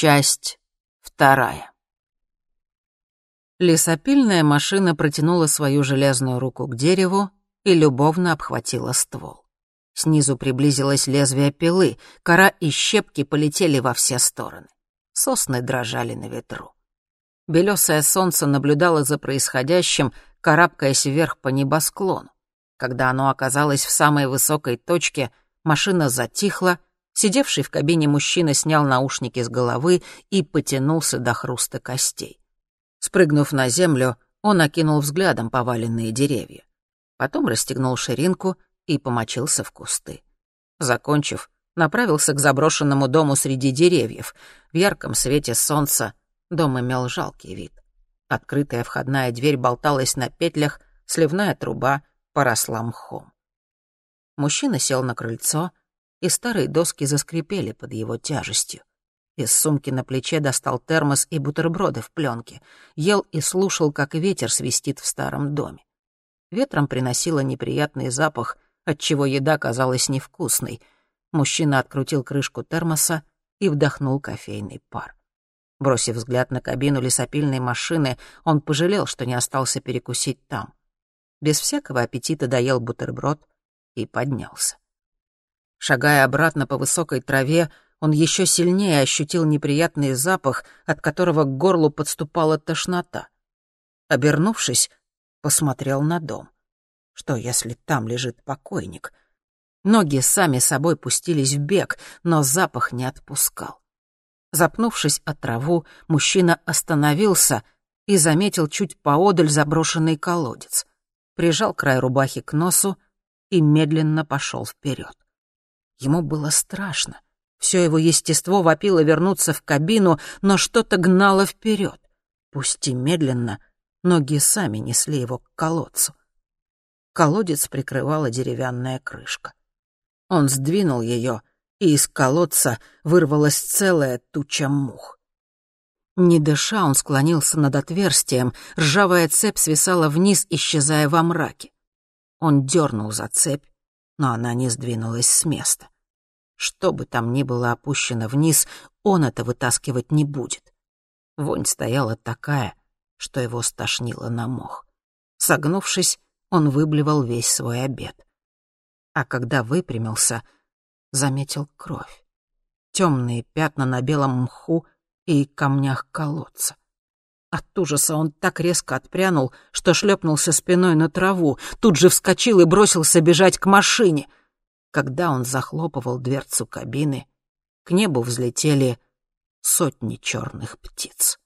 Часть вторая. Лесопильная машина протянула свою железную руку к дереву и любовно обхватила ствол. Снизу приблизилось лезвие пилы, кора и щепки полетели во все стороны. Сосны дрожали на ветру. Белесое солнце наблюдало за происходящим, карабкаясь вверх по небосклону. Когда оно оказалось в самой высокой точке, машина затихла, Сидевший в кабине мужчина снял наушники с головы и потянулся до хруста костей. Спрыгнув на землю, он окинул взглядом поваленные деревья. Потом расстегнул ширинку и помочился в кусты. Закончив, направился к заброшенному дому среди деревьев. В ярком свете солнца дом имел жалкий вид. Открытая входная дверь болталась на петлях, сливная труба поросла мхом. Мужчина сел на крыльцо — и старые доски заскрипели под его тяжестью. Из сумки на плече достал термос и бутерброды в пленке, ел и слушал, как ветер свистит в старом доме. Ветром приносило неприятный запах, отчего еда казалась невкусной. Мужчина открутил крышку термоса и вдохнул кофейный пар. Бросив взгляд на кабину лесопильной машины, он пожалел, что не остался перекусить там. Без всякого аппетита доел бутерброд и поднялся. Шагая обратно по высокой траве, он еще сильнее ощутил неприятный запах, от которого к горлу подступала тошнота. Обернувшись, посмотрел на дом. Что, если там лежит покойник? Ноги сами собой пустились в бег, но запах не отпускал. Запнувшись о траву, мужчина остановился и заметил чуть поодаль заброшенный колодец. Прижал край рубахи к носу и медленно пошел вперед. Ему было страшно. Все его естество вопило вернуться в кабину, но что-то гнало вперед. Пусть и медленно, ноги сами несли его к колодцу. Колодец прикрывала деревянная крышка. Он сдвинул ее, и из колодца вырвалась целая туча мух. Не дыша, он склонился над отверстием, ржавая цепь свисала вниз, исчезая во мраке. Он дернул за цепь, но она не сдвинулась с места. Что бы там ни было опущено вниз, он это вытаскивать не будет. Вонь стояла такая, что его стошнило на мох. Согнувшись, он выблевал весь свой обед. А когда выпрямился, заметил кровь. Темные пятна на белом мху и камнях колодца. От ужаса он так резко отпрянул, что шлепнулся спиной на траву, тут же вскочил и бросился бежать к машине. Когда он захлопывал дверцу кабины, к небу взлетели сотни черных птиц.